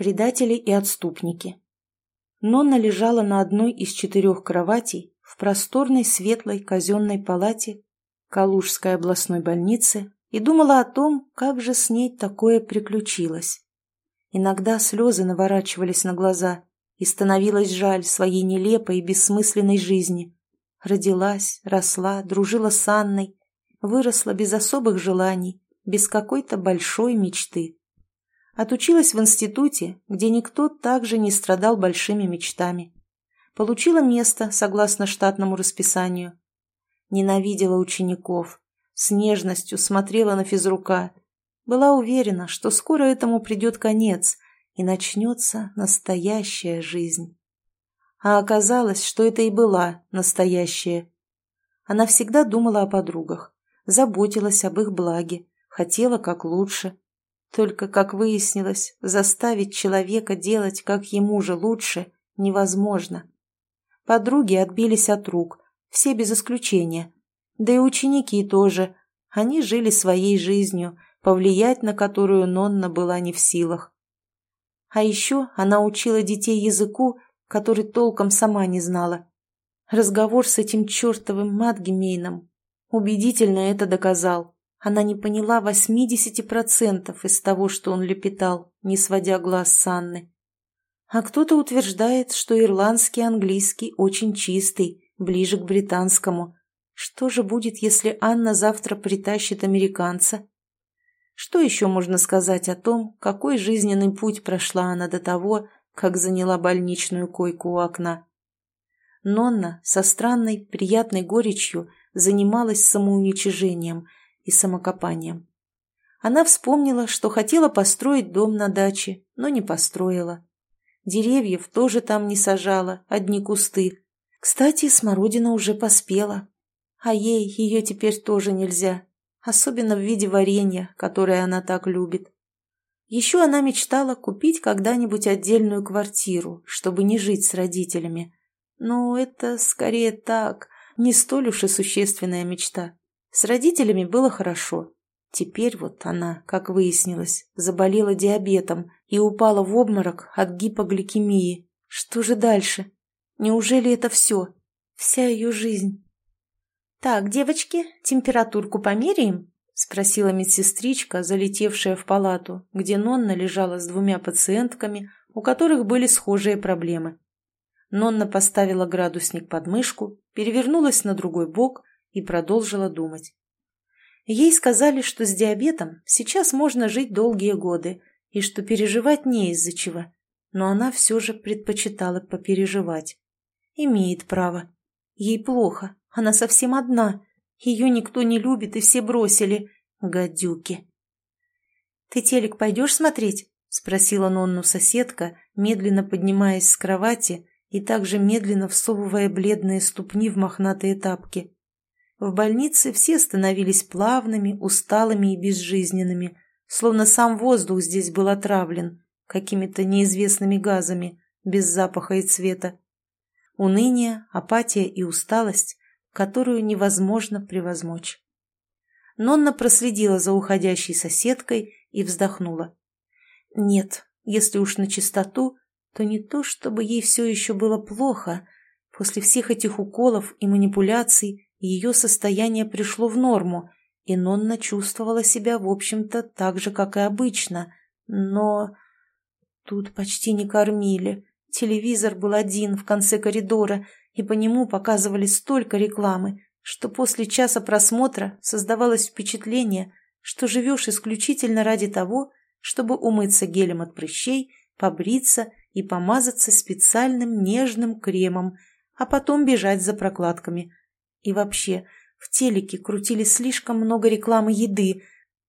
Предатели и отступники. Нонна лежала на одной из четырех кроватей в просторной светлой казенной палате Калужской областной больницы и думала о том, как же с ней такое приключилось. Иногда слезы наворачивались на глаза, и становилось жаль своей нелепой и бессмысленной жизни. Родилась, росла, дружила с Анной, выросла без особых желаний, без какой-то большой мечты. Отучилась в институте, где никто также не страдал большими мечтами. Получила место согласно штатному расписанию. Ненавидела учеников, с нежностью смотрела на физрука. Была уверена, что скоро этому придет конец, и начнется настоящая жизнь. А оказалось, что это и была настоящая. Она всегда думала о подругах, заботилась об их благе, хотела как лучше. Только, как выяснилось, заставить человека делать как ему же лучше невозможно. Подруги отбились от рук, все без исключения. Да и ученики тоже. Они жили своей жизнью, повлиять на которую Нонна была не в силах. А еще она учила детей языку, который толком сама не знала. Разговор с этим чертовым Матгемейном убедительно это доказал. Она не поняла 80% из того, что он лепетал, не сводя глаз с Анны. А кто-то утверждает, что ирландский английский очень чистый, ближе к британскому. Что же будет, если Анна завтра притащит американца? Что еще можно сказать о том, какой жизненный путь прошла она до того, как заняла больничную койку у окна? Нонна со странной, приятной горечью занималась самоуничижением и самокопанием. Она вспомнила, что хотела построить дом на даче, но не построила. Деревьев тоже там не сажала, одни кусты. Кстати, смородина уже поспела. А ей ее теперь тоже нельзя, особенно в виде варенья, которое она так любит. Еще она мечтала купить когда-нибудь отдельную квартиру, чтобы не жить с родителями. Но это скорее так, не столь уж и существенная мечта. С родителями было хорошо. Теперь вот она, как выяснилось, заболела диабетом и упала в обморок от гипогликемии. Что же дальше? Неужели это все? Вся ее жизнь? «Так, девочки, температурку померяем?» — спросила медсестричка, залетевшая в палату, где Нонна лежала с двумя пациентками, у которых были схожие проблемы. Нонна поставила градусник под мышку, перевернулась на другой бок и продолжила думать. Ей сказали, что с диабетом сейчас можно жить долгие годы и что переживать не из-за чего, но она все же предпочитала попереживать. Имеет право. Ей плохо, она совсем одна. Ее никто не любит, и все бросили. Гадюки. «Ты телек пойдешь смотреть?» — спросила Нонну соседка, медленно поднимаясь с кровати и также медленно всовывая бледные ступни в мохнатые тапки. В больнице все становились плавными, усталыми и безжизненными, словно сам воздух здесь был отравлен какими-то неизвестными газами, без запаха и цвета. Уныние, апатия и усталость которую невозможно превозмочь. Нонна проследила за уходящей соседкой и вздохнула. Нет, если уж на чистоту, то не то, чтобы ей все еще было плохо. После всех этих уколов и манипуляций ее состояние пришло в норму, и Нонна чувствовала себя, в общем-то, так же, как и обычно. Но тут почти не кормили. Телевизор был один в конце коридора, и по нему показывали столько рекламы, что после часа просмотра создавалось впечатление, что живешь исключительно ради того, чтобы умыться гелем от прыщей, побриться и помазаться специальным нежным кремом, а потом бежать за прокладками. И вообще, в телеке крутили слишком много рекламы еды.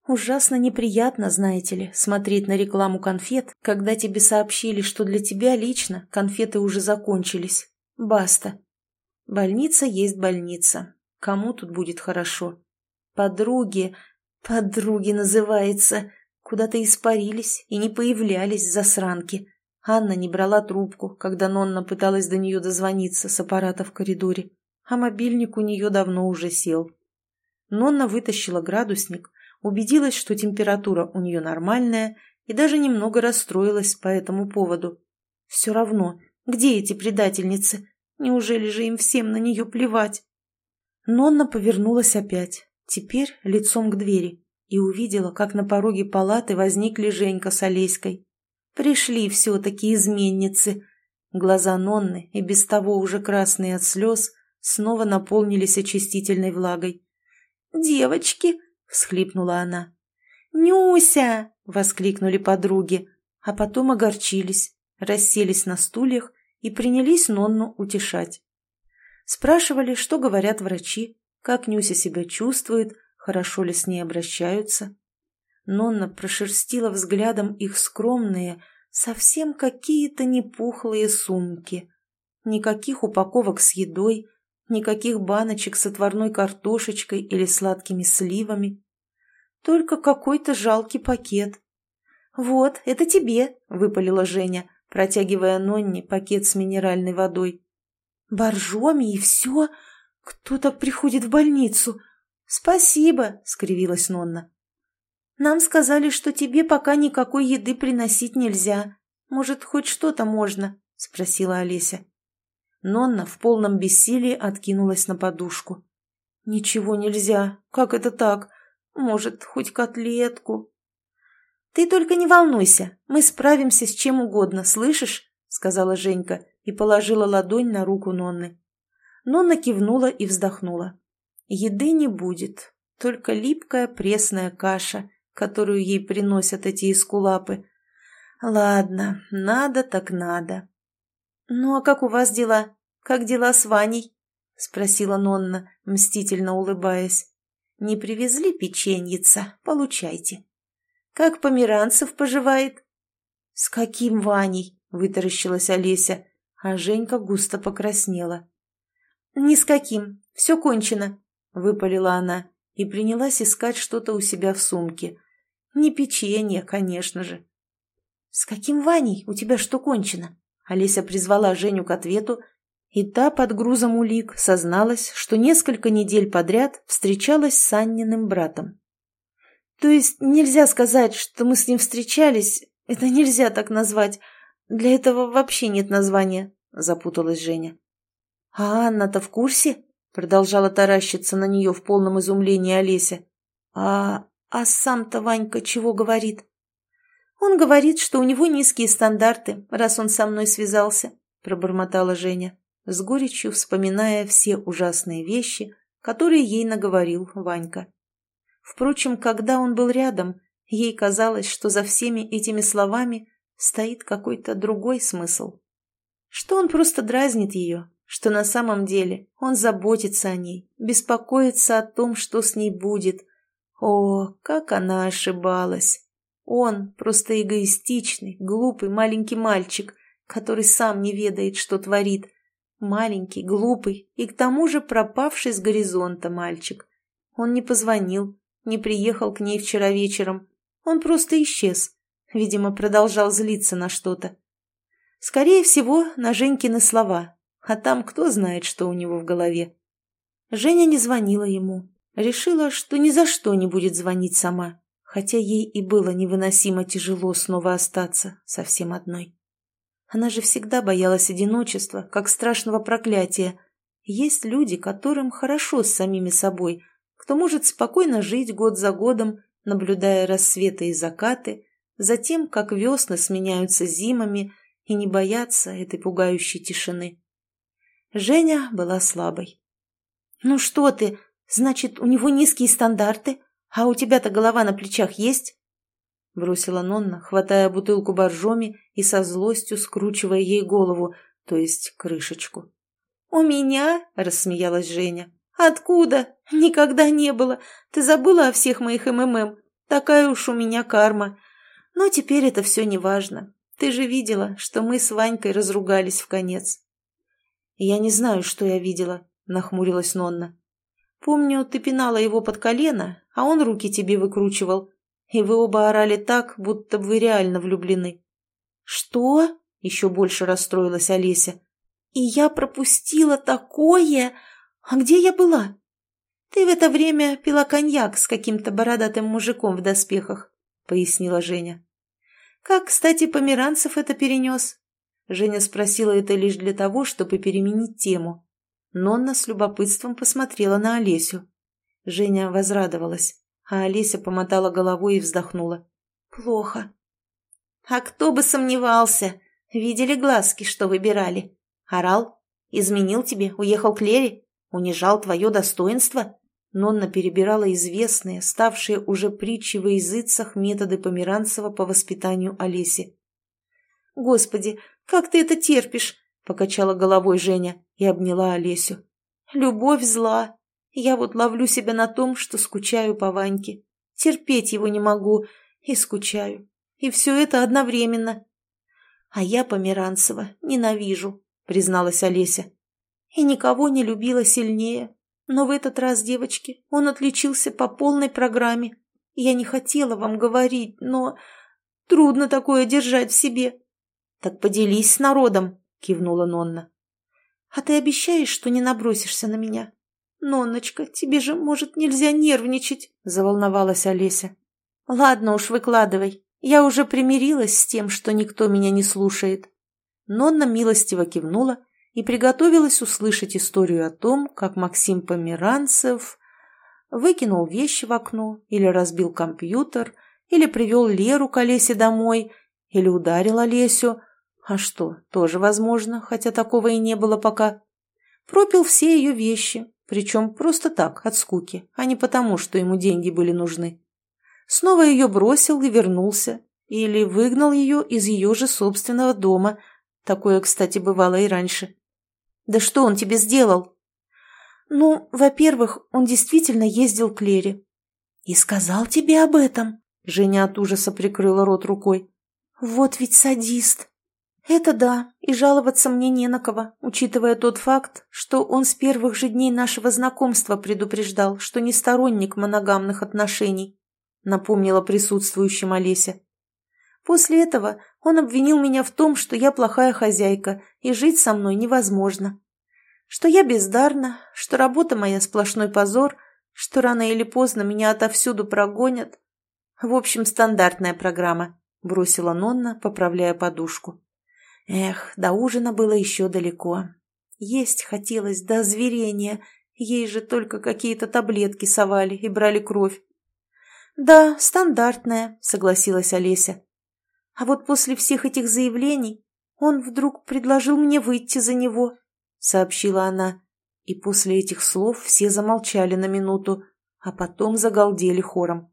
Ужасно неприятно, знаете ли, смотреть на рекламу конфет, когда тебе сообщили, что для тебя лично конфеты уже закончились. Баста. Больница есть больница. Кому тут будет хорошо? Подруги, подруги называется, куда-то испарились и не появлялись засранки. Анна не брала трубку, когда Нонна пыталась до нее дозвониться с аппарата в коридоре, а мобильник у нее давно уже сел. Нонна вытащила градусник, убедилась, что температура у нее нормальная, и даже немного расстроилась по этому поводу. Все равно, где эти предательницы? Неужели же им всем на нее плевать? Нонна повернулась опять, теперь лицом к двери, и увидела, как на пороге палаты возникли Женька с Олеськой. Пришли все-таки изменницы. Глаза Нонны, и без того уже красные от слез, снова наполнились очистительной влагой. «Девочки!» — всхлипнула она. «Нюся!» — воскликнули подруги, а потом огорчились, расселись на стульях и принялись Нонну утешать. Спрашивали, что говорят врачи, как Нюся себя чувствует, хорошо ли с ней обращаются. Нонна прошерстила взглядом их скромные, совсем какие-то непухлые сумки. Никаких упаковок с едой, никаких баночек с отварной картошечкой или сладкими сливами. Только какой-то жалкий пакет. «Вот, это тебе», — выпалила Женя, протягивая Нонне пакет с минеральной водой. «Боржоми и все? Кто так приходит в больницу?» «Спасибо», — скривилась Нонна. «Нам сказали, что тебе пока никакой еды приносить нельзя. Может, хоть что-то можно?» — спросила Олеся. Нонна в полном бессилии откинулась на подушку. «Ничего нельзя. Как это так? Может, хоть котлетку?» «Ты только не волнуйся. Мы справимся с чем угодно, слышишь?» — сказала Женька и положила ладонь на руку Нонны. Нонна кивнула и вздохнула. Еды не будет, только липкая пресная каша, которую ей приносят эти эскулапы. Ладно, надо так надо. «Ну а как у вас дела? Как дела с Ваней?» — спросила Нонна, мстительно улыбаясь. «Не привезли печеньица? Получайте». «Как Померанцев поживает?» «С каким Ваней?» — вытаращилась Олеся, а Женька густо покраснела. «Ни с каким. Все кончено», — выпалила она и принялась искать что-то у себя в сумке. «Не печенье, конечно же». «С каким Ваней? У тебя что кончено?» Олеся призвала Женю к ответу, и та под грузом улик созналась, что несколько недель подряд встречалась с Анниным братом. «То есть нельзя сказать, что мы с ним встречались, это нельзя так назвать. Для этого вообще нет названия», — запуталась Женя. «А Анна-то в курсе?» — продолжала таращиться на нее в полном изумлении Олеся. «А, а сам-то Ванька чего говорит?» «Он говорит, что у него низкие стандарты, раз он со мной связался», — пробормотала Женя, с горечью вспоминая все ужасные вещи, которые ей наговорил Ванька. Впрочем, когда он был рядом, ей казалось, что за всеми этими словами стоит какой-то другой смысл. Что он просто дразнит ее, что на самом деле он заботится о ней, беспокоится о том, что с ней будет. О, как она ошибалась! Он просто эгоистичный, глупый маленький мальчик, который сам не ведает, что творит. Маленький, глупый и к тому же пропавший с горизонта мальчик. Он не позвонил, не приехал к ней вчера вечером. Он просто исчез. Видимо, продолжал злиться на что-то. Скорее всего, на Женькины слова. А там кто знает, что у него в голове. Женя не звонила ему. Решила, что ни за что не будет звонить сама хотя ей и было невыносимо тяжело снова остаться совсем одной. Она же всегда боялась одиночества, как страшного проклятия. Есть люди, которым хорошо с самими собой, кто может спокойно жить год за годом, наблюдая рассветы и закаты, затем, как весны сменяются зимами, и не бояться этой пугающей тишины. Женя была слабой. «Ну что ты? Значит, у него низкие стандарты?» «А у тебя-то голова на плечах есть?» Бросила Нонна, хватая бутылку боржоми и со злостью скручивая ей голову, то есть крышечку. «У меня?» — рассмеялась Женя. «Откуда? Никогда не было. Ты забыла о всех моих МММ. Такая уж у меня карма. Но теперь это все не важно. Ты же видела, что мы с Ванькой разругались в конец». «Я не знаю, что я видела», — нахмурилась Нонна. «Помню, ты пинала его под колено, а он руки тебе выкручивал. И вы оба орали так, будто вы реально влюблены. «Что?» — еще больше расстроилась Олеся. «И я пропустила такое? А где я была?» «Ты в это время пила коньяк с каким-то бородатым мужиком в доспехах», — пояснила Женя. Как, кстати, Померанцев это перенес?» Женя спросила это лишь для того, чтобы переменить тему. Нонна с любопытством посмотрела на Олесю. Женя возрадовалась, а Олеся помотала головой и вздохнула. «Плохо». «А кто бы сомневался? Видели глазки, что выбирали? Орал? Изменил тебе? Уехал к Лере? Унижал твое достоинство?» Нонна перебирала известные, ставшие уже притчи во языцах методы Померанцева по воспитанию Олеси. «Господи, как ты это терпишь?» — покачала головой Женя и обняла Олесю. «Любовь зла. Я вот ловлю себя на том, что скучаю по Ваньке. Терпеть его не могу и скучаю. И все это одновременно. А я Померанцева ненавижу», — призналась Олеся. «И никого не любила сильнее, но в этот раз, девочки, он отличился по полной программе. Я не хотела вам говорить, но трудно такое держать в себе. Так поделись с народом, кивнула Нонна. А ты обещаешь, что не набросишься на меня? Нонночка, тебе же, может, нельзя нервничать, заволновалась Олеся. Ладно уж, выкладывай. Я уже примирилась с тем, что никто меня не слушает. Нонна милостиво кивнула и приготовилась услышать историю о том, как Максим Померанцев выкинул вещи в окно или разбил компьютер, или привел Леру к Олесе домой, или ударил Олесю. А что, тоже возможно, хотя такого и не было пока. Пропил все ее вещи, причем просто так, от скуки, а не потому, что ему деньги были нужны. Снова ее бросил и вернулся, или выгнал ее из ее же собственного дома. Такое, кстати, бывало и раньше. «Да что он тебе сделал?» «Ну, во-первых, он действительно ездил к Лере». «И сказал тебе об этом?» Женя от ужаса прикрыла рот рукой. «Вот ведь садист!» «Это да, и жаловаться мне не на кого, учитывая тот факт, что он с первых же дней нашего знакомства предупреждал, что не сторонник моногамных отношений», напомнила присутствующим Олеся. После этого он обвинил меня в том, что я плохая хозяйка, и жить со мной невозможно. Что я бездарна, что работа моя сплошной позор, что рано или поздно меня отовсюду прогонят. В общем, стандартная программа, бросила Нонна, поправляя подушку. Эх, до ужина было еще далеко. Есть хотелось до зверения, ей же только какие-то таблетки совали и брали кровь. «Да, стандартная», — согласилась Олеся. А вот после всех этих заявлений он вдруг предложил мне выйти за него, — сообщила она. И после этих слов все замолчали на минуту, а потом загалдели хором.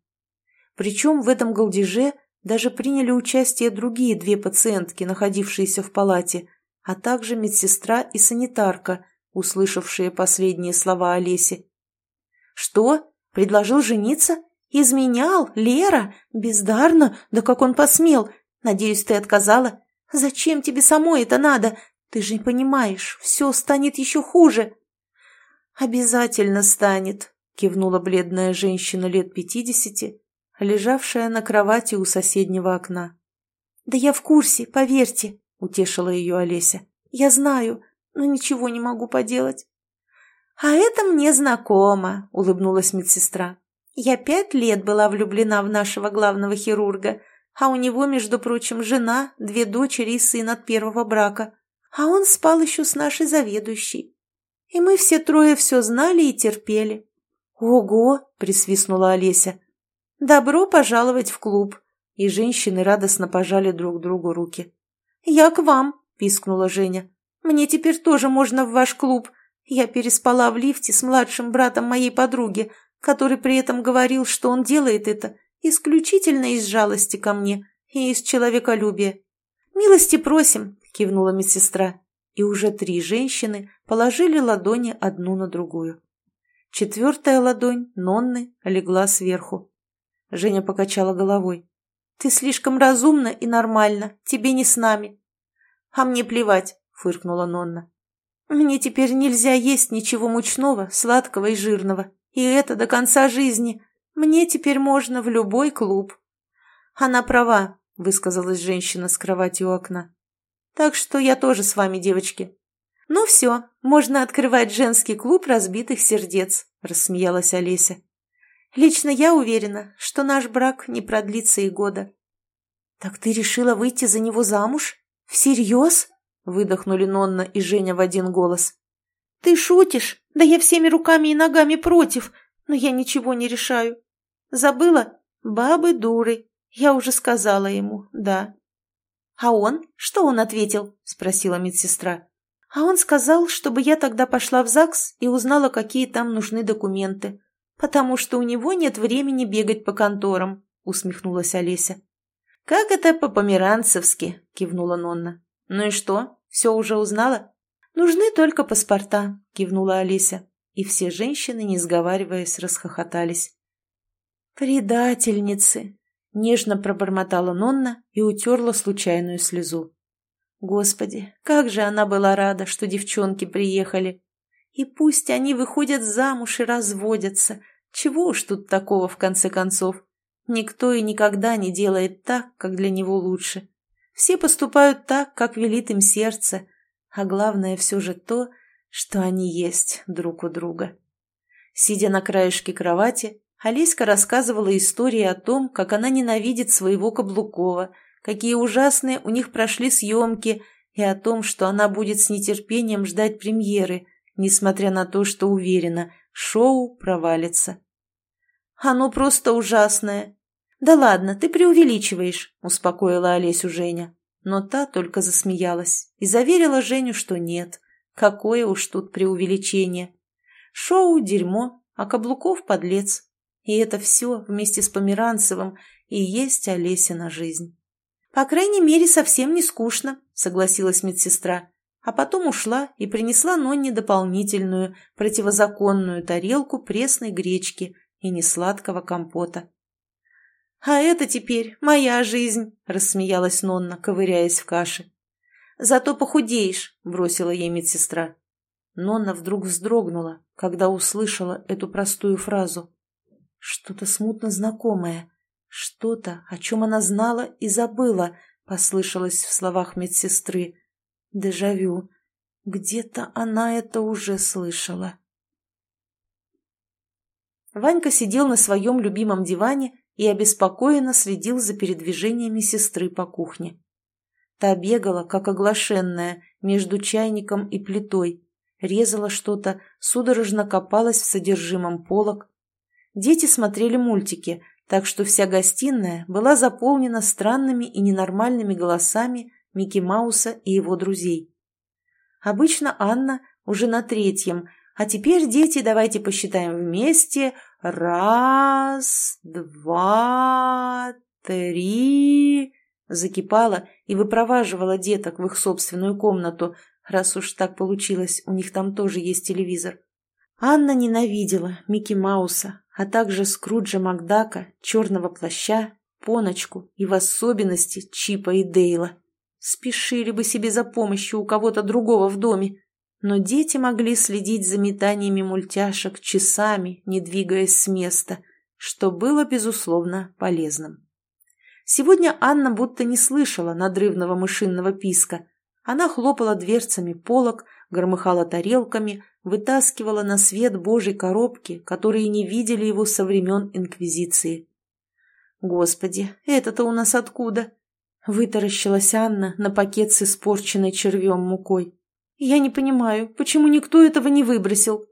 Причем в этом галдеже даже приняли участие другие две пациентки, находившиеся в палате, а также медсестра и санитарка, услышавшие последние слова Олеси. «Что? Предложил жениться? Изменял? Лера? Бездарно? Да как он посмел? Надеюсь, ты отказала? Зачем тебе самой это надо? Ты же понимаешь, все станет еще хуже. Обязательно станет, кивнула бледная женщина лет пятидесяти, лежавшая на кровати у соседнего окна. Да я в курсе, поверьте, утешила ее Олеся. Я знаю, но ничего не могу поделать. «А это мне знакомо», — улыбнулась медсестра. «Я пять лет была влюблена в нашего главного хирурга, а у него, между прочим, жена, две дочери и сын от первого брака. А он спал еще с нашей заведующей. И мы все трое все знали и терпели. «Ого!» – присвистнула Олеся. «Добро пожаловать в клуб!» И женщины радостно пожали друг другу руки. «Я к вам!» – пискнула Женя. «Мне теперь тоже можно в ваш клуб. Я переспала в лифте с младшим братом моей подруги, который при этом говорил, что он делает это Исключительно из жалости ко мне и из человеколюбия. «Милости просим», — кивнула медсестра. И уже три женщины положили ладони одну на другую. Четвертая ладонь, Нонны, легла сверху. Женя покачала головой. «Ты слишком разумна и нормально, тебе не с нами». «А мне плевать», — фыркнула Нонна. «Мне теперь нельзя есть ничего мучного, сладкого и жирного. И это до конца жизни. Мне теперь можно в любой клуб. Она права, высказалась женщина с кровати у окна. Так что я тоже с вами, девочки. Ну все, можно открывать женский клуб разбитых сердец, рассмеялась Олеся. Лично я уверена, что наш брак не продлится и года. «Так ты решила выйти за него замуж? Всерьез?» — выдохнули Нонна и Женя в один голос. «Ты шутишь? Да я всеми руками и ногами против, но я ничего не решаю. Забыла? Бабы дуры. Я уже сказала ему, да». «А он? Что он ответил?» — спросила медсестра. «А он сказал, чтобы я тогда пошла в ЗАГС и узнала, какие там нужны документы. Потому что у него нет времени бегать по конторам», — усмехнулась Олеся. «Как это по-померанцевски?» — кивнула Нонна. «Ну и что? Все уже узнала?» «Нужны только паспорта», — кивнула Олеся. И все женщины, не сговариваясь, расхохотались. «Предательницы!» — нежно пробормотала Нонна и утерла случайную слезу. Господи, как же она была рада, что девчонки приехали. И пусть они выходят замуж и разводятся. Чего уж тут такого, в конце концов? Никто и никогда не делает так, как для него лучше. Все поступают так, как велит им сердце, а главное все же то, что они есть друг у друга. Сидя на краешке кровати, Олеська рассказывала истории о том, как она ненавидит своего Каблукова, какие ужасные у них прошли съемки, и о том, что она будет с нетерпением ждать премьеры, несмотря на то, что уверена, шоу провалится. «Оно просто ужасное», «Да ладно, ты преувеличиваешь», — успокоила Олесю Женя. Но та только засмеялась и заверила Женю, что нет. Какое уж тут преувеличение. Шоу — дерьмо, а Каблуков — подлец. И это все вместе с Померанцевым и есть Олесина жизнь. «По крайней мере, совсем не скучно», — согласилась медсестра. А потом ушла и принесла Нонне дополнительную, противозаконную тарелку пресной гречки и несладкого компота. «А это теперь моя жизнь», — рассмеялась Нонна, ковыряясь в каше. «Зато похудеешь», — бросила ей медсестра. Нонна вдруг вздрогнула, когда услышала эту простую фразу. Что-то смутно знакомое, что-то, о чем она знала и забыла, послышалось в словах медсестры. Дежавю. Где-то она это уже слышала. Ванька сидел на своем любимом диване и обеспокоенно следил за передвижениями сестры по кухне. Та бегала, как оглашенная, между чайником и плитой, резала что-то, судорожно копалась в содержимом полок. Дети смотрели мультики, так что вся гостиная была заполнена странными и ненормальными голосами Микки Мауса и его друзей. Обычно Анна уже на третьем, а теперь, дети, давайте посчитаем вместе – «Раз, два, три...» Закипала и выпроваживала деток в их собственную комнату, раз уж так получилось, у них там тоже есть телевизор. Анна ненавидела Микки Мауса, а также Скруджа Макдака, Черного Плаща, Поночку и в особенности Чипа и Дейла. Спешили бы себе за помощью у кого-то другого в доме но дети могли следить за метаниями мультяшек часами, не двигаясь с места, что было, безусловно, полезным. Сегодня Анна будто не слышала надрывного мышинного писка. Она хлопала дверцами полок, громыхала тарелками, вытаскивала на свет Божьей коробки, которые не видели его со времен Инквизиции. «Господи, это-то у нас откуда?» Вытаращилась Анна на пакет с испорченной червем мукой. Я не понимаю, почему никто этого не выбросил?»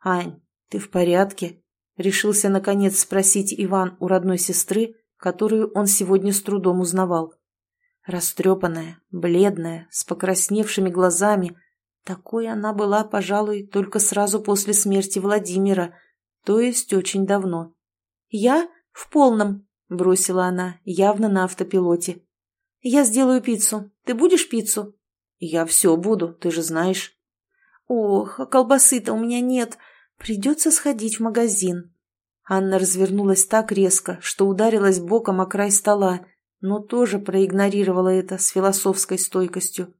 «Ань, ты в порядке?» — решился наконец спросить Иван у родной сестры, которую он сегодня с трудом узнавал. Растрепанная, бледная, с покрасневшими глазами. Такой она была, пожалуй, только сразу после смерти Владимира, то есть очень давно. «Я в полном», — бросила она, явно на автопилоте. «Я сделаю пиццу. Ты будешь пиццу?» «Я все буду, ты же знаешь». «Ох, а колбасы-то у меня нет. Придется сходить в магазин». Анна развернулась так резко, что ударилась боком о край стола, но тоже проигнорировала это с философской стойкостью.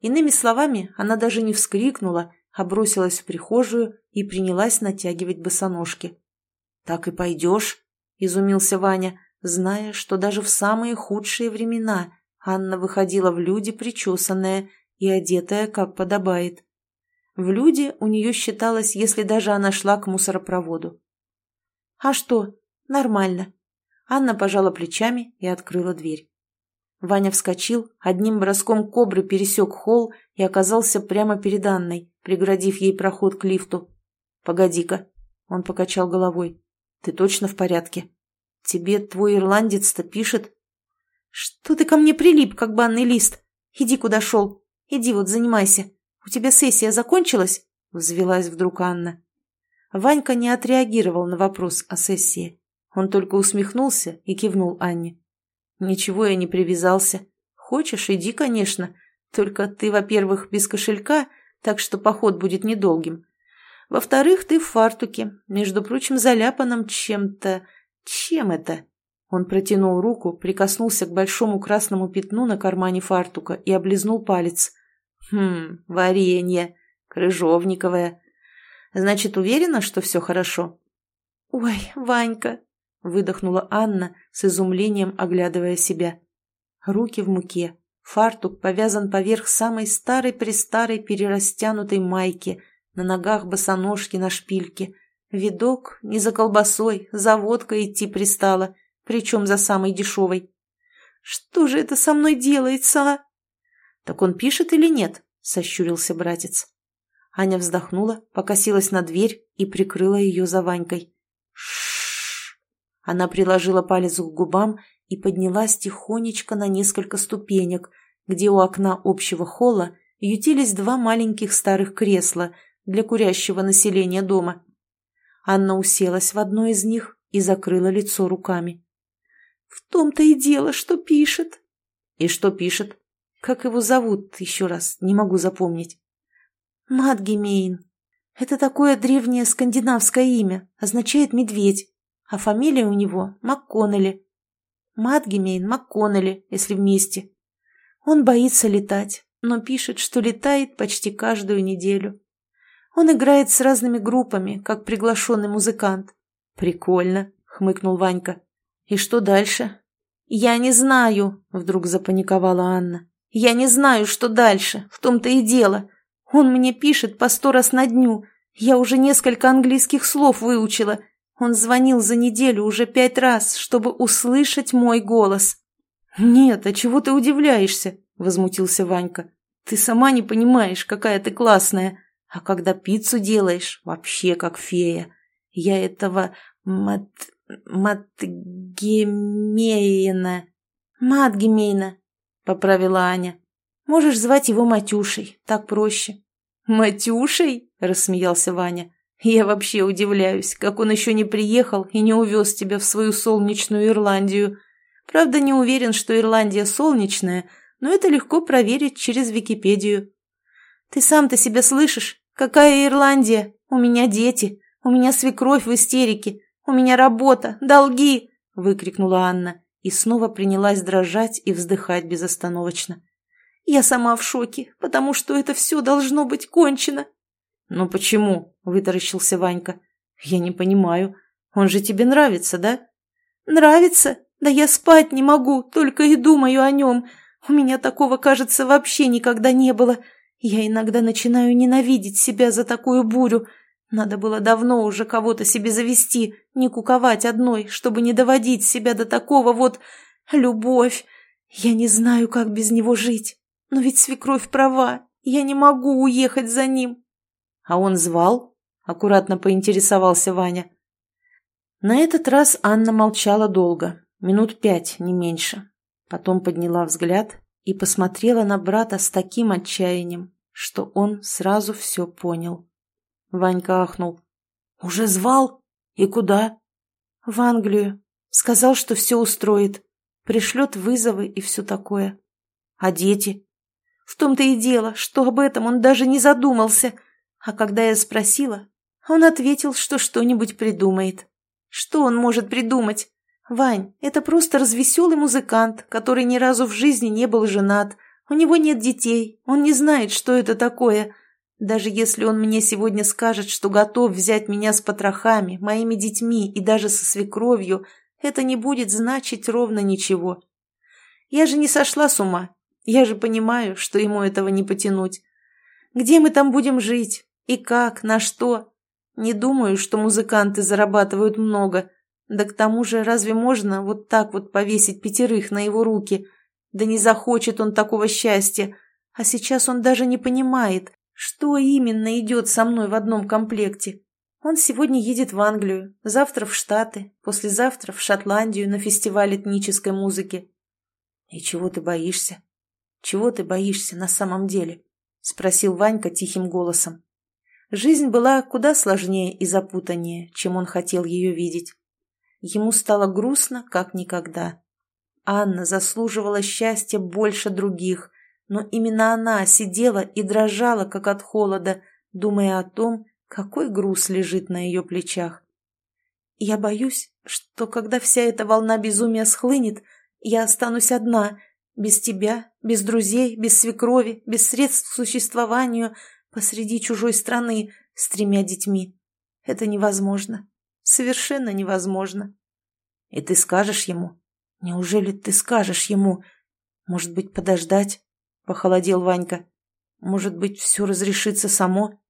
Иными словами, она даже не вскрикнула, а бросилась в прихожую и принялась натягивать босоножки. «Так и пойдешь?» – изумился Ваня, зная, что даже в самые худшие времена Анна выходила в люди причесанная и одетая, как подобает. В люди у нее считалось, если даже она шла к мусоропроводу. «А что? Нормально». Анна пожала плечами и открыла дверь. Ваня вскочил, одним броском кобры пересек холл и оказался прямо перед Анной, преградив ей проход к лифту. «Погоди-ка», — он покачал головой, — «ты точно в порядке? Тебе твой ирландец-то пишет?» «Что ты ко мне прилип, как банный лист? Иди, куда шел. Иди вот занимайся. У тебя сессия закончилась?» — взвелась вдруг Анна. Ванька не отреагировал на вопрос о сессии. Он только усмехнулся и кивнул Анне. «Ничего я не привязался. Хочешь, иди, конечно. Только ты, во-первых, без кошелька, так что поход будет недолгим. Во-вторых, ты в фартуке, между прочим, заляпанном чем-то... Чем это?» Он протянул руку, прикоснулся к большому красному пятну на кармане фартука и облизнул палец. «Хм, варенье. Крыжовниковое. Значит, уверена, что все хорошо?» «Ой, Ванька!» — выдохнула Анна с изумлением, оглядывая себя. Руки в муке. Фартук повязан поверх самой старой-престарой перерастянутой майки, на ногах босоножки на шпильке. Видок не за колбасой, за водкой идти пристала, причем за самой дешевой. «Что же это со мной делается, а?» «Так он пишет или нет?» — сощурился братец. Аня вздохнула, покосилась на дверь и прикрыла ее за Ванькой. Шш! Она приложила палец к губам и поднялась тихонечко на несколько ступенек, где у окна общего холла ютились два маленьких старых кресла для курящего населения дома. Анна уселась в одно из них и закрыла лицо руками. «В том-то и дело, что пишет». «И что пишет? Как его зовут, еще раз, не могу запомнить». Мадгемейн. Это такое древнее скандинавское имя, означает «медведь», а фамилия у него МакКоннелли. Мадгемейн МакКоннелли, если вместе. Он боится летать, но пишет, что летает почти каждую неделю. Он играет с разными группами, как приглашенный музыкант. «Прикольно», — хмыкнул Ванька. «И что дальше?» «Я не знаю», — вдруг запаниковала Анна. «Я не знаю, что дальше, в том-то и дело. Он мне пишет по сто раз на дню. Я уже несколько английских слов выучила. Он звонил за неделю уже пять раз, чтобы услышать мой голос. «Нет, а чего ты удивляешься?» – возмутился Ванька. «Ты сама не понимаешь, какая ты классная. А когда пиццу делаешь, вообще как фея. Я этого мат... матгемейна... Матгемейна», – поправила Аня. «Можешь звать его Матюшей, так проще». «Матюшей?» – рассмеялся Ваня. «Я вообще удивляюсь, как он еще не приехал и не увез тебя в свою солнечную Ирландию. Правда, не уверен, что Ирландия солнечная, но это легко проверить через Википедию». «Ты сам-то себя слышишь? Какая Ирландия? У меня дети, у меня свекровь в истерике, у меня работа, долги!» – выкрикнула Анна и снова принялась дрожать и вздыхать безостановочно. Я сама в шоке, потому что это все должно быть кончено. «Ну почему?» – вытаращился Ванька. «Я не понимаю. Он же тебе нравится, да?» «Нравится? Да я спать не могу, только и думаю о нем. У меня такого, кажется, вообще никогда не было. Я иногда начинаю ненавидеть себя за такую бурю. Надо было давно уже кого-то себе завести, не куковать одной, чтобы не доводить себя до такого вот... Любовь. Я не знаю, как без него жить. Но ведь свекровь права, я не могу уехать за ним. А он звал? Аккуратно поинтересовался Ваня. На этот раз Анна молчала долго, минут пять, не меньше. Потом подняла взгляд и посмотрела на брата с таким отчаянием, что он сразу все понял. Ванька ахнул. «Уже звал? И куда?» «В Англию. Сказал, что все устроит. Пришлет вызовы и все такое. А дети?» В том-то и дело, что об этом он даже не задумался. А когда я спросила, он ответил, что что-нибудь придумает. Что он может придумать? Вань, это просто развеселый музыкант, который ни разу в жизни не был женат. У него нет детей, он не знает, что это такое. Даже если он мне сегодня скажет, что готов взять меня с потрохами, моими детьми и даже со свекровью, это не будет значить ровно ничего. Я же не сошла с ума я же понимаю, что ему этого не потянуть. Где мы там будем жить? И как? На что? Не думаю, что музыканты зарабатывают много. Да к тому же, разве можно вот так вот повесить пятерых на его руки? Да не захочет он такого счастья. А сейчас он даже не понимает, что именно идет со мной в одном комплекте. Он сегодня едет в Англию, завтра в Штаты, послезавтра в Шотландию на фестиваль этнической музыки. И чего ты боишься? Чего ты боишься на самом деле? Спросил Ванька тихим голосом. Жизнь была куда сложнее и запутаннее, чем он хотел ее видеть. Ему стало грустно, как никогда. Анна заслуживала счастья больше других, но именно она сидела и дрожала, как от холода, думая о том, какой груз лежит на ее плечах. «Я боюсь, что когда вся эта волна безумия схлынет, я останусь одна, без тебя, без друзей, без свекрови, без средств к существованию, посреди чужой страны, с тремя детьми. Это невозможно. Совершенно невозможно. И ты скажешь ему? Неужели ты скажешь ему? Может быть, подождать? Похолодел Ванька. Может быть, все разрешится само?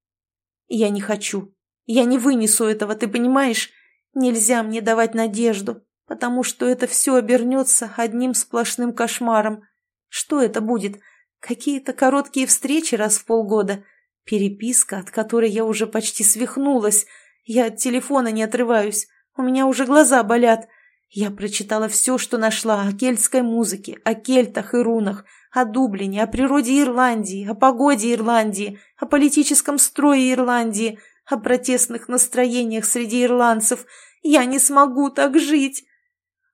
Я не хочу. Я не вынесу этого, ты понимаешь? Нельзя мне давать надежду, потому что это все обернется одним сплошным кошмаром. Что это будет? Какие-то короткие встречи раз в полгода? Переписка, от которой я уже почти свихнулась. Я от телефона не отрываюсь. У меня уже глаза болят. Я прочитала все, что нашла о кельтской музыке, о кельтах и рунах, о Дублине, о природе Ирландии, о погоде Ирландии, о политическом строе Ирландии, о протестных настроениях среди ирландцев. Я не смогу так жить!»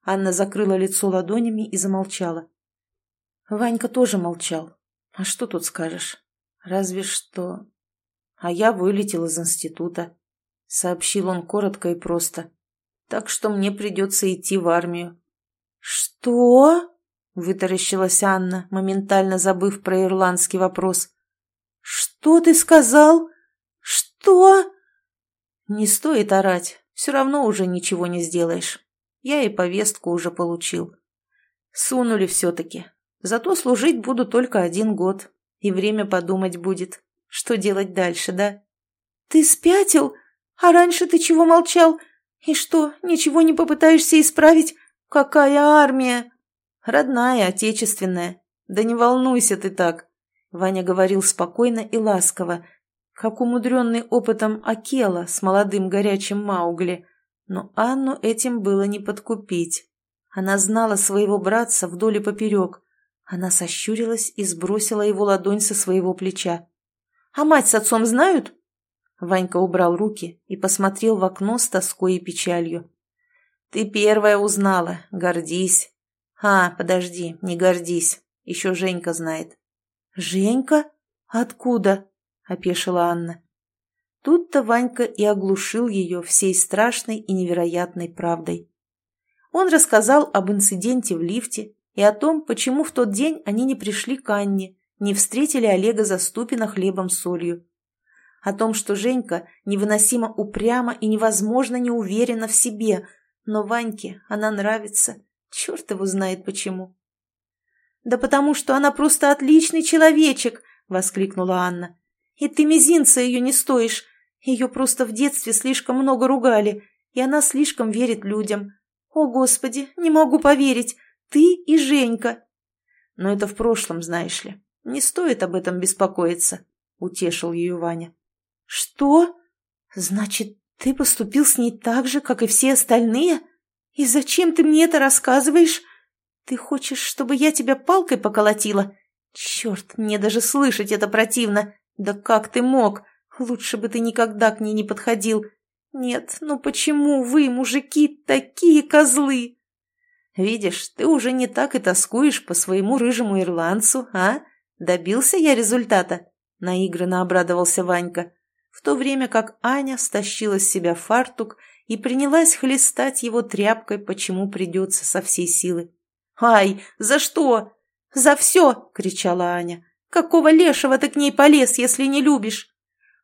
Анна закрыла лицо ладонями и замолчала. Ванька тоже молчал. «А что тут скажешь? Разве что...» «А я вылетел из института», — сообщил он коротко и просто. «Так что мне придется идти в армию». «Что?» — вытаращилась Анна, моментально забыв про ирландский вопрос. «Что ты сказал? Что?» «Не стоит орать, все равно уже ничего не сделаешь. Я и повестку уже получил. Сунули все-таки. Зато служить буду только один год, и время подумать будет, что делать дальше, да?» «Ты спятил? А раньше ты чего молчал? И что, ничего не попытаешься исправить? Какая армия?» Родная, отечественная. Да не волнуйся ты так. Ваня говорил спокойно и ласково, как умудренный опытом Акела с молодым горячим Маугли. Но Анну этим было не подкупить. Она знала своего братца вдоль и поперек. Она сощурилась и сбросила его ладонь со своего плеча. «А мать с отцом знают?» Ванька убрал руки и посмотрел в окно с тоской и печалью. «Ты первая узнала, гордись. «А, подожди, не гордись. Еще Женька знает». «Женька? Откуда?» – опешила Анна. Тут-то Ванька и оглушил ее всей страшной и невероятной правдой. Он рассказал об инциденте в лифте и о том, почему в тот день они не пришли к Анне, не встретили Олега Заступина хлебом с солью. О том, что Женька невыносимо упряма и невозможно не уверена в себе, но Ваньке она нравится, Черт его знает почему. «Да потому что она просто отличный человечек!» — воскликнула Анна. «И ты мизинца ее не стоишь. Ее просто в детстве слишком много ругали, и она слишком верит людям. О, Господи, не могу поверить! Ты и Женька!» «Но это в прошлом, знаешь ли. Не стоит об этом беспокоиться», — утешил ее Ваня. «Что? Значит, ты поступил с ней так же, как и все остальные?» «И зачем ты мне это рассказываешь? Ты хочешь, чтобы я тебя палкой поколотила? Черт, мне даже слышать это противно. Да как ты мог? Лучше бы ты никогда к ней не подходил. Нет, ну почему вы, мужики, такие козлы?» «Видишь, ты уже не так и тоскуешь по своему рыжему ирландцу, а? Добился я результата?» — наигранно обрадовался Ванька, в то время как Аня стащила с себя фартук и принялась хлестать его тряпкой, почему придется со всей силы. «Ай, за что?» «За все!» — кричала Аня. «Какого лешего ты к ней полез, если не любишь?»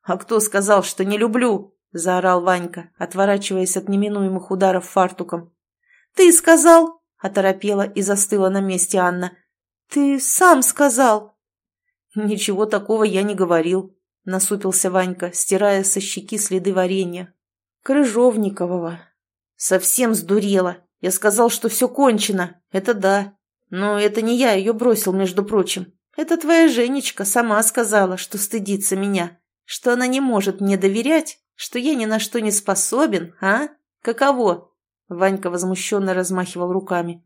«А кто сказал, что не люблю?» — заорал Ванька, отворачиваясь от неминуемых ударов фартуком. «Ты сказал!» — оторопела и застыла на месте Анна. «Ты сам сказал!» «Ничего такого я не говорил», — насупился Ванька, стирая со щеки следы варенья, Крыжовникового. Совсем сдурела. Я сказал, что все кончено. Это да. Но это не я ее бросил, между прочим. Это твоя Женечка сама сказала, что стыдится меня, что она не может мне доверять, что я ни на что не способен, а? Каково?» Ванька возмущенно размахивал руками.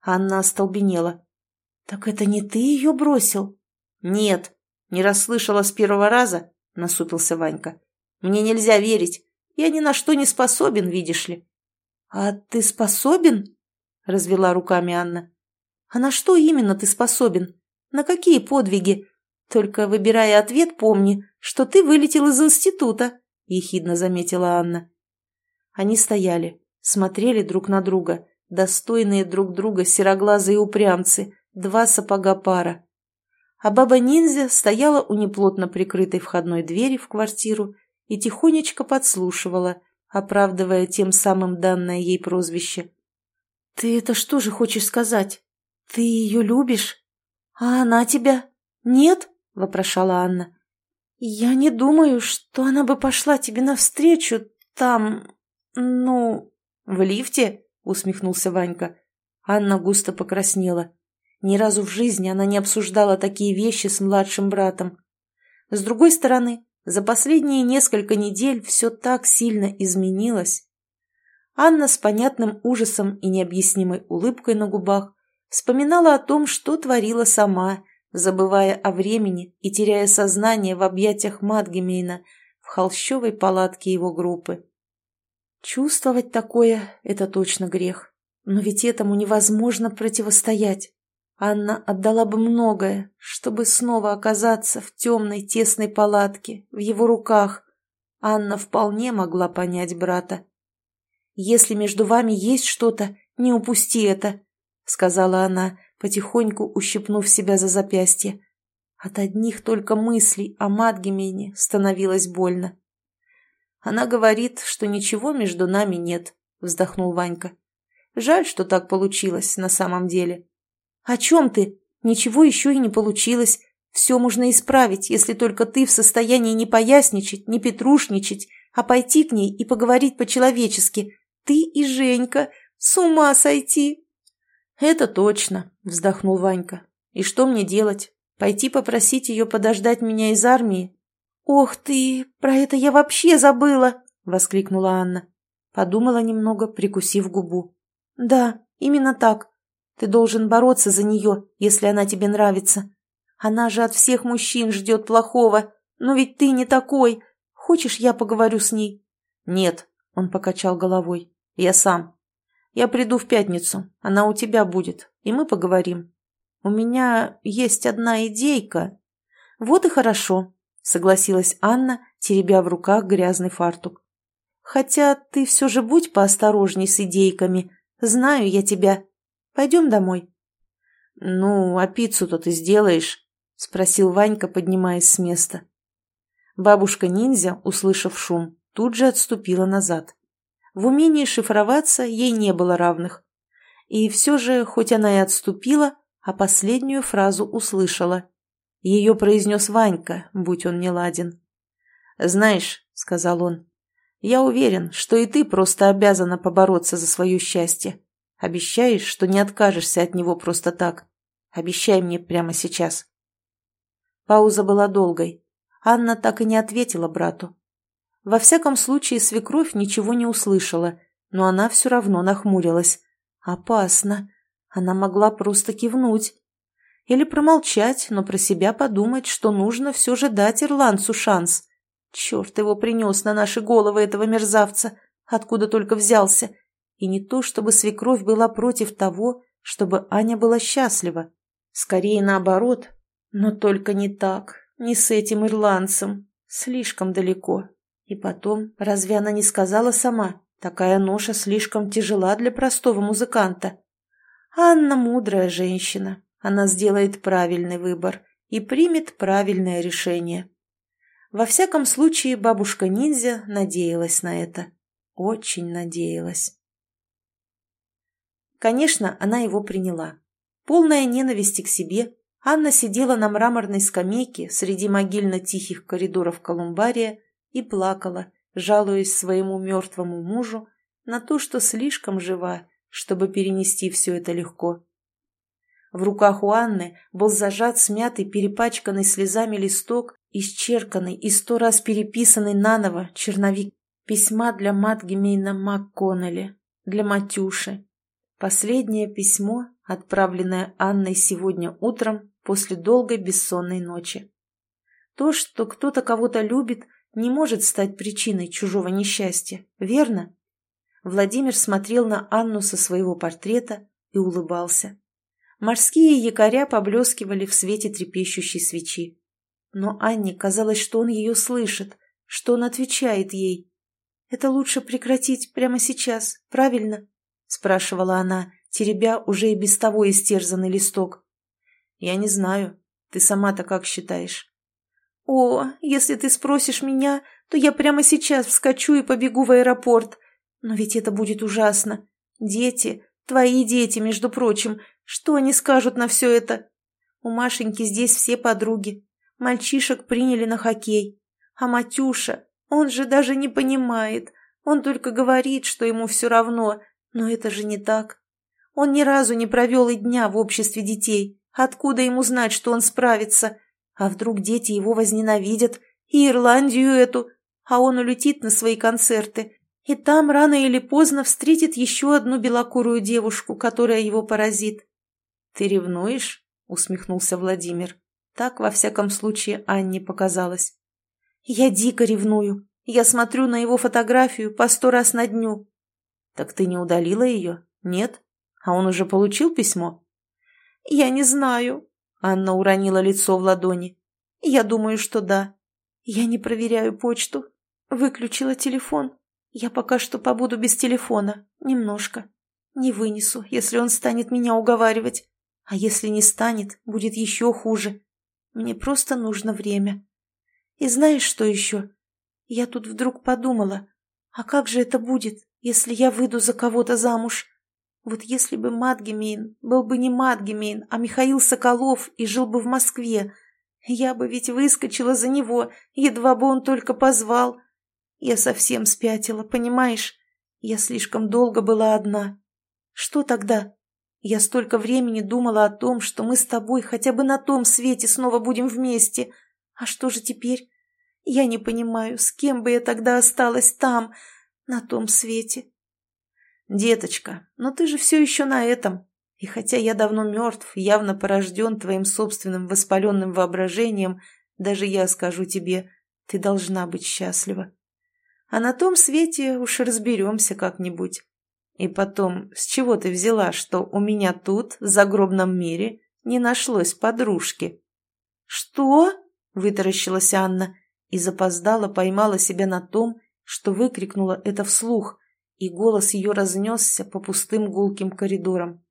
Анна остолбенела. «Так это не ты ее бросил?» «Нет, не расслышала с первого раза», — насупился Ванька. «Мне нельзя верить. Я ни на что не способен, видишь ли». «А ты способен?» — развела руками Анна. «А на что именно ты способен? На какие подвиги? Только выбирая ответ, помни, что ты вылетел из института», — ехидно заметила Анна. Они стояли, смотрели друг на друга, достойные друг друга сероглазые упрямцы, два сапога пара. А баба-ниндзя стояла у неплотно прикрытой входной двери в квартиру и тихонечко подслушивала, оправдывая тем самым данное ей прозвище. «Ты это что же хочешь сказать? Ты ее любишь? А она тебя? Нет?» — вопрошала Анна. «Я не думаю, что она бы пошла тебе навстречу там, ну...» «В лифте?» — усмехнулся Ванька. Анна густо покраснела. Ни разу в жизни она не обсуждала такие вещи с младшим братом. С другой стороны, за последние несколько недель все так сильно изменилось. Анна с понятным ужасом и необъяснимой улыбкой на губах вспоминала о том, что творила сама, забывая о времени и теряя сознание в объятиях Мадгемейна в холщовой палатке его группы. Чувствовать такое – это точно грех. Но ведь этому невозможно противостоять. Анна отдала бы многое, чтобы снова оказаться в темной тесной палатке, в его руках. Анна вполне могла понять брата. «Если между вами есть что-то, не упусти это», — сказала она, потихоньку ущипнув себя за запястье. От одних только мыслей о Мадгемене становилось больно. «Она говорит, что ничего между нами нет», — вздохнул Ванька. «Жаль, что так получилось на самом деле». «О чем ты? Ничего еще и не получилось. Все можно исправить, если только ты в состоянии не поясничать, не петрушничать, а пойти к ней и поговорить по-человечески. Ты и Женька. С ума сойти!» «Это точно», — вздохнул Ванька. «И что мне делать? Пойти попросить ее подождать меня из армии?» «Ох ты! Про это я вообще забыла!» — воскликнула Анна. Подумала немного, прикусив губу. «Да, именно так. Ты должен бороться за нее, если она тебе нравится. Она же от всех мужчин ждет плохого. Но ведь ты не такой. Хочешь, я поговорю с ней?» «Нет», — он покачал головой. «Я сам. Я приду в пятницу. Она у тебя будет, и мы поговорим. У меня есть одна идейка». «Вот и хорошо», — согласилась Анна, теребя в руках грязный фартук. «Хотя ты все же будь поосторожней с идейками. Знаю я тебя. Пойдем домой». «Ну, а пиццу-то ты сделаешь?» — спросил Ванька, поднимаясь с места. Бабушка-ниндзя, услышав шум, тут же отступила назад. В умении шифроваться ей не было равных. И все же, хоть она и отступила, а последнюю фразу услышала. Ее произнес Ванька, будь он не ладен. «Знаешь», — сказал он, — «я уверен, что и ты просто обязана побороться за свое счастье. Обещаешь, что не откажешься от него просто так? Обещай мне прямо сейчас». Пауза была долгой. Анна так и не ответила брату. Во всяком случае, свекровь ничего не услышала, но она все равно нахмурилась. Опасно. Она могла просто кивнуть. Или промолчать, но про себя подумать, что нужно все же дать ирландцу шанс. Черт его принес на наши головы этого мерзавца, откуда только взялся. И не то, чтобы свекровь была против того, чтобы Аня была счастлива. Скорее наоборот. Но только не так, не с этим ирландцем. Слишком далеко. И потом, разве она не сказала сама? Такая ноша слишком тяжела для простого музыканта. Анна мудрая женщина. Она сделает правильный выбор и примет правильное решение. Во всяком случае, бабушка-ниндзя надеялась на это. Очень надеялась. Конечно, она его приняла. Полная ненависти к себе, Анна сидела на мраморной скамейке среди могильно-тихих коридоров Колумбария и плакала, жалуясь своему мертвому мужу на то, что слишком жива, чтобы перенести все это легко. В руках у Анны был зажат смятый, перепачканный слезами листок, исчерканный и сто раз переписанный наново черновик письма для Матгемейна МакКоннелли, для Матюши. Последнее письмо, отправленное Анной сегодня утром после долгой бессонной ночи. То, что кто-то кого-то любит, не может стать причиной чужого несчастья, верно? Владимир смотрел на Анну со своего портрета и улыбался. Морские якоря поблескивали в свете трепещущей свечи. Но Анне казалось, что он ее слышит, что он отвечает ей. «Это лучше прекратить прямо сейчас, правильно?» — спрашивала она, теребя уже и без того истерзанный листок. «Я не знаю. Ты сама-то как считаешь?» «О, если ты спросишь меня, то я прямо сейчас вскочу и побегу в аэропорт. Но ведь это будет ужасно. Дети, твои дети, между прочим, что они скажут на все это? У Машеньки здесь все подруги. Мальчишек приняли на хоккей. А Матюша, он же даже не понимает. Он только говорит, что ему все равно. Но это же не так. Он ни разу не провел и дня в обществе детей. Откуда ему знать, что он справится? А вдруг дети его возненавидят? И Ирландию эту? А он улетит на свои концерты. И там рано или поздно встретит еще одну белокурую девушку, которая его поразит. «Ты ревнуешь?» — усмехнулся Владимир. Так, во всяком случае, Анне показалось. «Я дико ревную. Я смотрю на его фотографию по сто раз на дню». «Так ты не удалила ее? Нет? А он уже получил письмо?» «Я не знаю», — Анна уронила лицо в ладони. «Я думаю, что да. Я не проверяю почту. Выключила телефон. Я пока что побуду без телефона. Немножко. Не вынесу, если он станет меня уговаривать. А если не станет, будет еще хуже. Мне просто нужно время. И знаешь, что еще? Я тут вдруг подумала, а как же это будет, если я выйду за кого-то замуж? Вот если бы Мадгемейн был бы не Мадгемейн, а Михаил Соколов и жил бы в Москве, я бы ведь выскочила за него, едва бы он только позвал. Я совсем спятила, понимаешь? Я слишком долго была одна. Что тогда? Я столько времени думала о том, что мы с тобой хотя бы на том свете снова будем вместе. А что же теперь? Я не понимаю, с кем бы я тогда осталась там, на том свете. Деточка, но ты же все еще на этом. И хотя я давно мертв, явно порожден твоим собственным воспаленным воображением, даже я скажу тебе, ты должна быть счастлива. А на том свете уж разберемся как-нибудь. И потом, с чего ты взяла, что у меня тут, в загробном мире, не нашлось подружки? Что? Вытаращилась Анна и запоздала поймала себя на том, что выкрикнула это вслух, и голос ее разнесся по пустым гулким коридорам.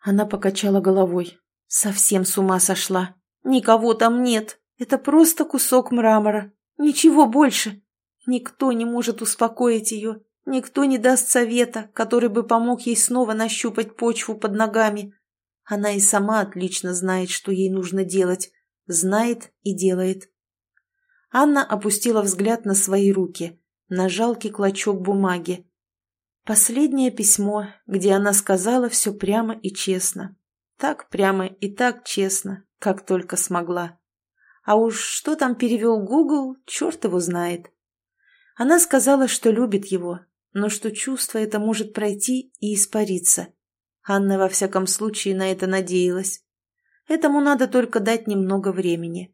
Она покачала головой. Совсем с ума сошла. Никого там нет. Это просто кусок мрамора. Ничего больше. Никто не может успокоить ее. Никто не даст совета, который бы помог ей снова нащупать почву под ногами. Она и сама отлично знает, что ей нужно делать. Знает и делает. Анна опустила взгляд на свои руки, на жалкий клочок бумаги. Последнее письмо, где она сказала все прямо и честно. Так прямо и так честно, как только смогла. А уж что там перевел Гугл, черт его знает. Она сказала, что любит его, но что чувство это может пройти и испариться. Анна во всяком случае на это надеялась. Этому надо только дать немного времени.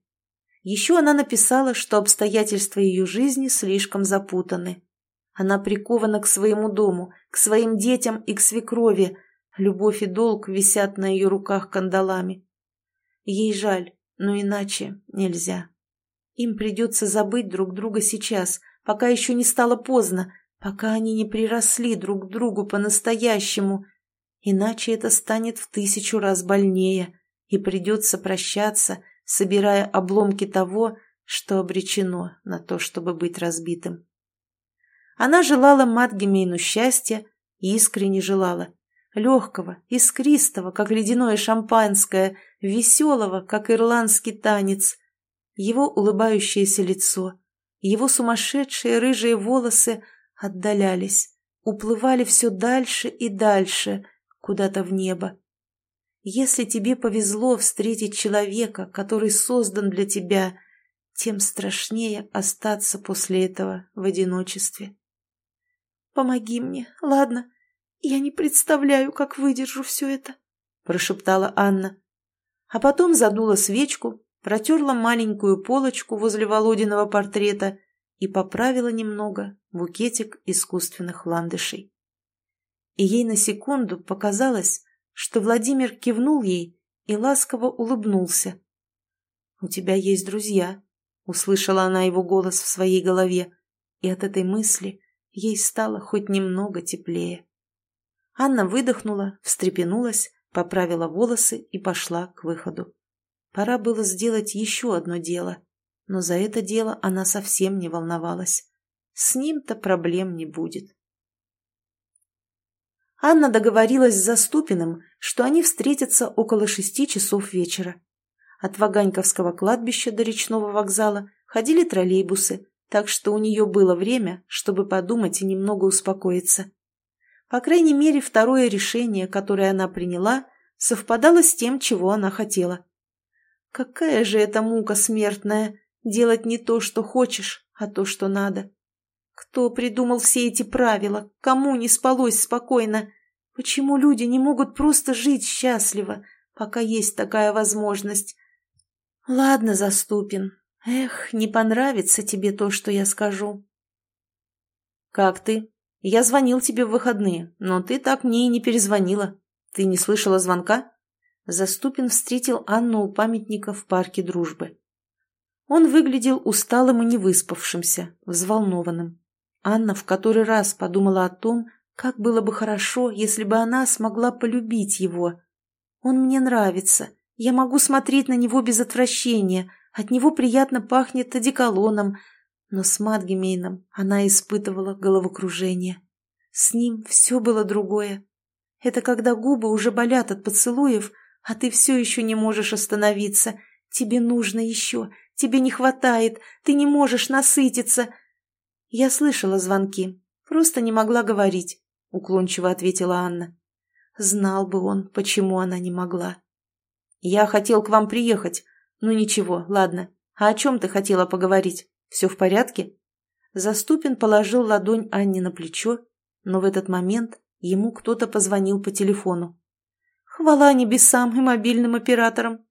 Еще она написала, что обстоятельства ее жизни слишком запутаны. Она прикована к своему дому, к своим детям и к свекрови. Любовь и долг висят на ее руках кандалами. Ей жаль, но иначе нельзя. Им придется забыть друг друга сейчас, пока еще не стало поздно, пока они не приросли друг к другу по-настоящему, иначе это станет в тысячу раз больнее, и придется прощаться, собирая обломки того, что обречено на то, чтобы быть разбитым. Она желала Матгемейну счастья, искренне желала, легкого, искристого, как ледяное шампанское, веселого, как ирландский танец, его улыбающееся лицо, его сумасшедшие рыжие волосы – отдалялись, уплывали все дальше и дальше, куда-то в небо. Если тебе повезло встретить человека, который создан для тебя, тем страшнее остаться после этого в одиночестве. «Помоги мне, ладно? Я не представляю, как выдержу все это», — прошептала Анна. А потом задула свечку, протерла маленькую полочку возле Володиного портрета и поправила немного букетик искусственных ландышей. И ей на секунду показалось, что Владимир кивнул ей и ласково улыбнулся. «У тебя есть друзья», — услышала она его голос в своей голове, и от этой мысли ей стало хоть немного теплее. Анна выдохнула, встрепенулась, поправила волосы и пошла к выходу. Пора было сделать еще одно дело, но за это дело она совсем не волновалась. С ним-то проблем не будет. Анна договорилась с Заступиным, что они встретятся около шести часов вечера. От Ваганьковского кладбища до речного вокзала ходили троллейбусы, так что у нее было время, чтобы подумать и немного успокоиться. По крайней мере, второе решение, которое она приняла, совпадало с тем, чего она хотела. Какая же это мука смертная – делать не то, что хочешь, а то, что надо. Кто придумал все эти правила? Кому не спалось спокойно? Почему люди не могут просто жить счастливо, пока есть такая возможность? Ладно, Заступин. Эх, не понравится тебе то, что я скажу. Как ты? Я звонил тебе в выходные, но ты так мне и не перезвонила. Ты не слышала звонка? Заступин встретил Анну у памятника в парке дружбы. Он выглядел усталым и невыспавшимся, взволнованным. Анна в который раз подумала о том, как было бы хорошо, если бы она смогла полюбить его. Он мне нравится, я могу смотреть на него без отвращения, от него приятно пахнет одеколоном, но с Мадгемейном она испытывала головокружение. С ним все было другое. Это когда губы уже болят от поцелуев, а ты все еще не можешь остановиться. Тебе нужно еще, тебе не хватает, ты не можешь насытиться. «Я слышала звонки, просто не могла говорить», — уклончиво ответила Анна. Знал бы он, почему она не могла. «Я хотел к вам приехать. Ну ничего, ладно. А о чем ты хотела поговорить? Все в порядке?» Заступин положил ладонь Анне на плечо, но в этот момент ему кто-то позвонил по телефону. «Хвала небесам и мобильным операторам!»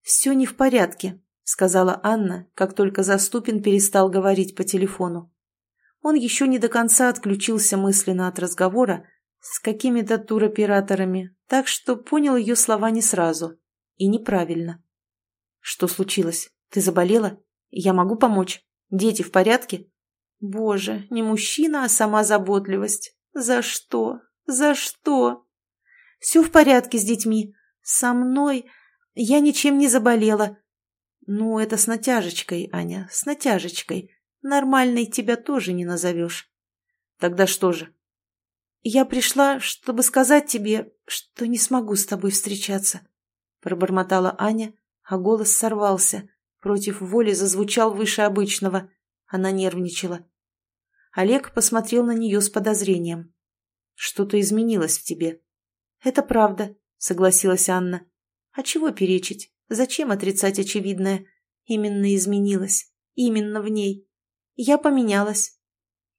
«Все не в порядке», — сказала Анна, как только Заступин перестал говорить по телефону. Он еще не до конца отключился мысленно от разговора с какими-то туроператорами, так что понял ее слова не сразу и неправильно. «Что случилось? Ты заболела? Я могу помочь? Дети в порядке?» «Боже, не мужчина, а сама заботливость. За что? За что?» «Все в порядке с детьми. Со мной. Я ничем не заболела». «Ну, это с натяжечкой, Аня, с натяжечкой. Нормальной тебя тоже не назовешь. Тогда что же? Я пришла, чтобы сказать тебе, что не смогу с тобой встречаться. Пробормотала Аня, а голос сорвался. Против воли зазвучал выше обычного. Она нервничала. Олег посмотрел на нее с подозрением. «Что-то изменилось в тебе». «Это правда», — согласилась Анна. «А чего перечить? Зачем отрицать очевидное? Именно изменилось. Именно в ней. Я поменялась.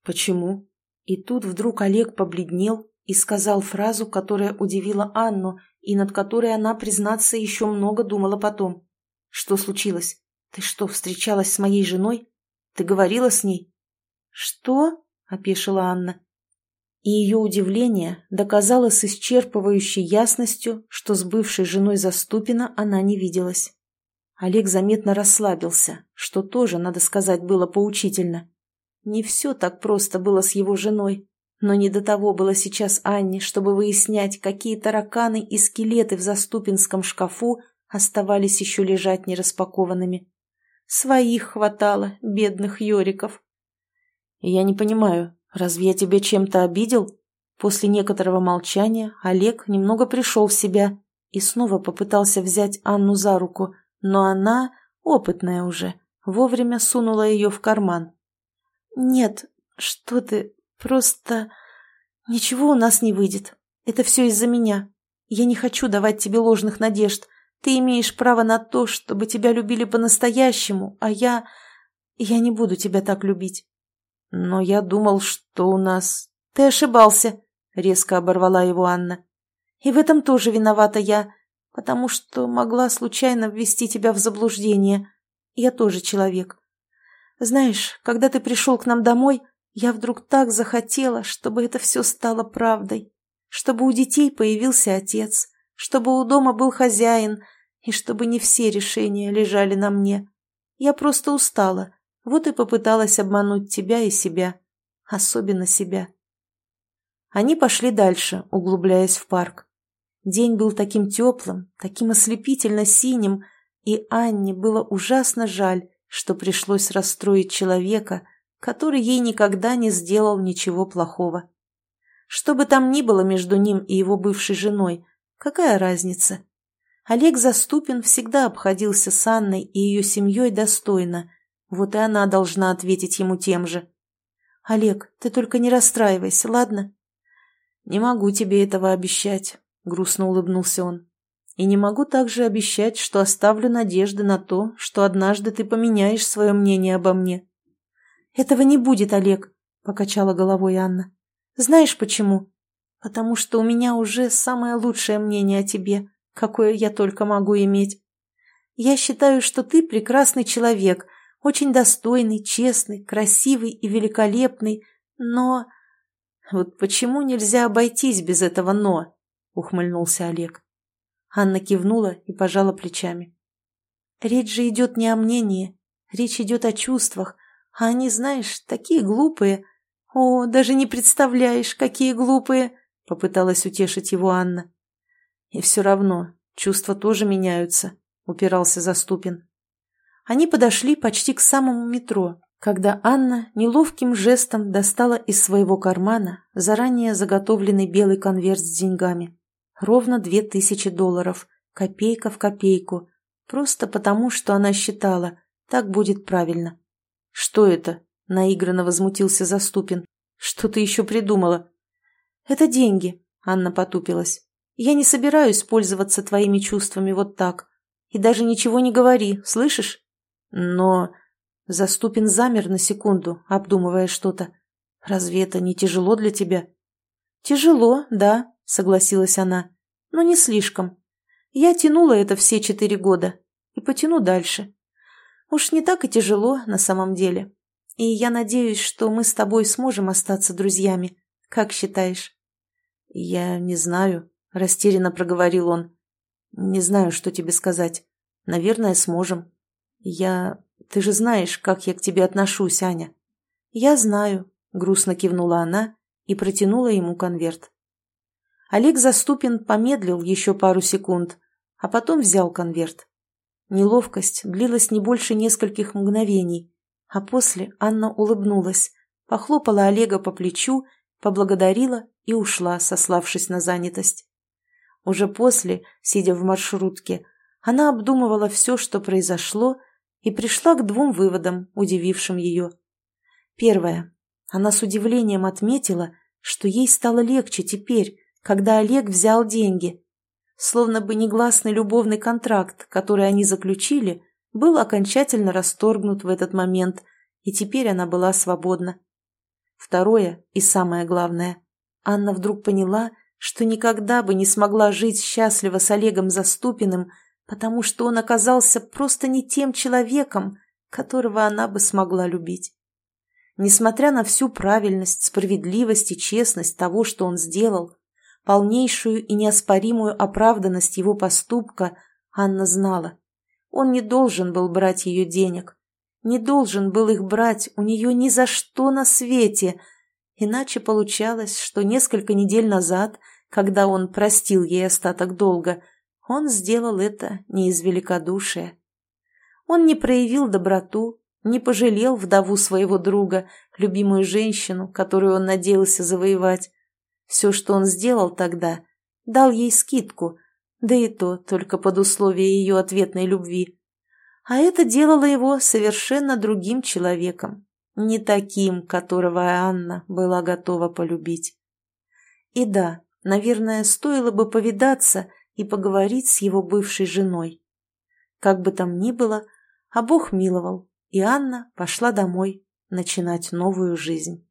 Почему? И тут вдруг Олег побледнел и сказал фразу, которая удивила Анну, и над которой она, признаться, еще много думала потом. Что случилось? Ты что, встречалась с моей женой? Ты говорила с ней? Что? — опешила Анна. И ее удивление доказало с исчерпывающей ясностью, что с бывшей женой Заступина она не виделась. Олег заметно расслабился, что тоже, надо сказать, было поучительно. Не все так просто было с его женой, но не до того было сейчас Анне, чтобы выяснять, какие тараканы и скелеты в заступинском шкафу оставались еще лежать нераспакованными. Своих хватало, бедных Йориков. «Я не понимаю, разве я тебя чем-то обидел?» После некоторого молчания Олег немного пришел в себя и снова попытался взять Анну за руку – но она, опытная уже, вовремя сунула ее в карман. «Нет, что ты, просто... Ничего у нас не выйдет. Это все из-за меня. Я не хочу давать тебе ложных надежд. Ты имеешь право на то, чтобы тебя любили по-настоящему, а я... Я не буду тебя так любить. Но я думал, что у нас... Ты ошибался, — резко оборвала его Анна. И в этом тоже виновата я, потому что могла случайно ввести тебя в заблуждение. Я тоже человек. Знаешь, когда ты пришел к нам домой, я вдруг так захотела, чтобы это все стало правдой, чтобы у детей появился отец, чтобы у дома был хозяин, и чтобы не все решения лежали на мне. Я просто устала, вот и попыталась обмануть тебя и себя, особенно себя. Они пошли дальше, углубляясь в парк. День был таким теплым, таким ослепительно синим, и Анне было ужасно жаль, что пришлось расстроить человека, который ей никогда не сделал ничего плохого. Что бы там ни было между ним и его бывшей женой, какая разница? Олег Заступин всегда обходился с Анной и ее семьей достойно, вот и она должна ответить ему тем же. «Олег, ты только не расстраивайся, ладно?» «Не могу тебе этого обещать», — грустно улыбнулся он. «И не могу также обещать, что оставлю надежды на то, что однажды ты поменяешь свое мнение обо мне». «Этого не будет, Олег», — покачала головой Анна. «Знаешь почему? Потому что у меня уже самое лучшее мнение о тебе, какое я только могу иметь. Я считаю, что ты прекрасный человек, очень достойный, честный, красивый и великолепный, но...» «Вот почему нельзя обойтись без этого «но»?» — ухмыльнулся Олег. Анна кивнула и пожала плечами. «Речь же идет не о мнении, речь идет о чувствах, а они, знаешь, такие глупые. О, даже не представляешь, какие глупые!» — попыталась утешить его Анна. «И все равно, чувства тоже меняются», — упирался Заступин. Они подошли почти к самому метро, когда Анна неловким жестом достала из своего кармана заранее заготовленный белый конверт с деньгами. Ровно две тысячи долларов, копейка в копейку, просто потому, что она считала, так будет правильно. «Что это?» – наигранно возмутился Заступин. «Что ты еще придумала?» «Это деньги», – Анна потупилась. «Я не собираюсь пользоваться твоими чувствами вот так. И даже ничего не говори, слышишь?» «Но...» Заступин замер на секунду, обдумывая что-то. «Разве это не тяжело для тебя?» «Тяжело, да», — согласилась она. «Но не слишком. Я тянула это все четыре года и потяну дальше. Уж не так и тяжело на самом деле. И я надеюсь, что мы с тобой сможем остаться друзьями. Как считаешь?» «Я не знаю», — растерянно проговорил он. «Не знаю, что тебе сказать. Наверное, сможем. Я ты же знаешь, как я к тебе отношусь, Аня». «Я знаю», — грустно кивнула она и протянула ему конверт. Олег Заступин помедлил еще пару секунд, а потом взял конверт. Неловкость длилась не больше нескольких мгновений, а после Анна улыбнулась, похлопала Олега по плечу, поблагодарила и ушла, сославшись на занятость. Уже после, сидя в маршрутке, она обдумывала все, что произошло, и пришла к двум выводам, удивившим ее. Первое. Она с удивлением отметила, что ей стало легче теперь, когда Олег взял деньги. Словно бы негласный любовный контракт, который они заключили, был окончательно расторгнут в этот момент, и теперь она была свободна. Второе и самое главное. Анна вдруг поняла, что никогда бы не смогла жить счастливо с Олегом Заступиным, потому что он оказался просто не тем человеком, которого она бы смогла любить. Несмотря на всю правильность, справедливость и честность того, что он сделал, полнейшую и неоспоримую оправданность его поступка, Анна знала. Он не должен был брать ее денег, не должен был их брать у нее ни за что на свете, иначе получалось, что несколько недель назад, когда он простил ей остаток долга, он сделал это не из великодушия. Он не проявил доброту, не пожалел вдову своего друга, любимую женщину, которую он надеялся завоевать. Все, что он сделал тогда, дал ей скидку, да и то только под условие ее ответной любви. А это делало его совершенно другим человеком, не таким, которого Анна была готова полюбить. И да, Наверное, стоило бы повидаться и поговорить с его бывшей женой. Как бы там ни было, а Бог миловал, и Анна пошла домой начинать новую жизнь.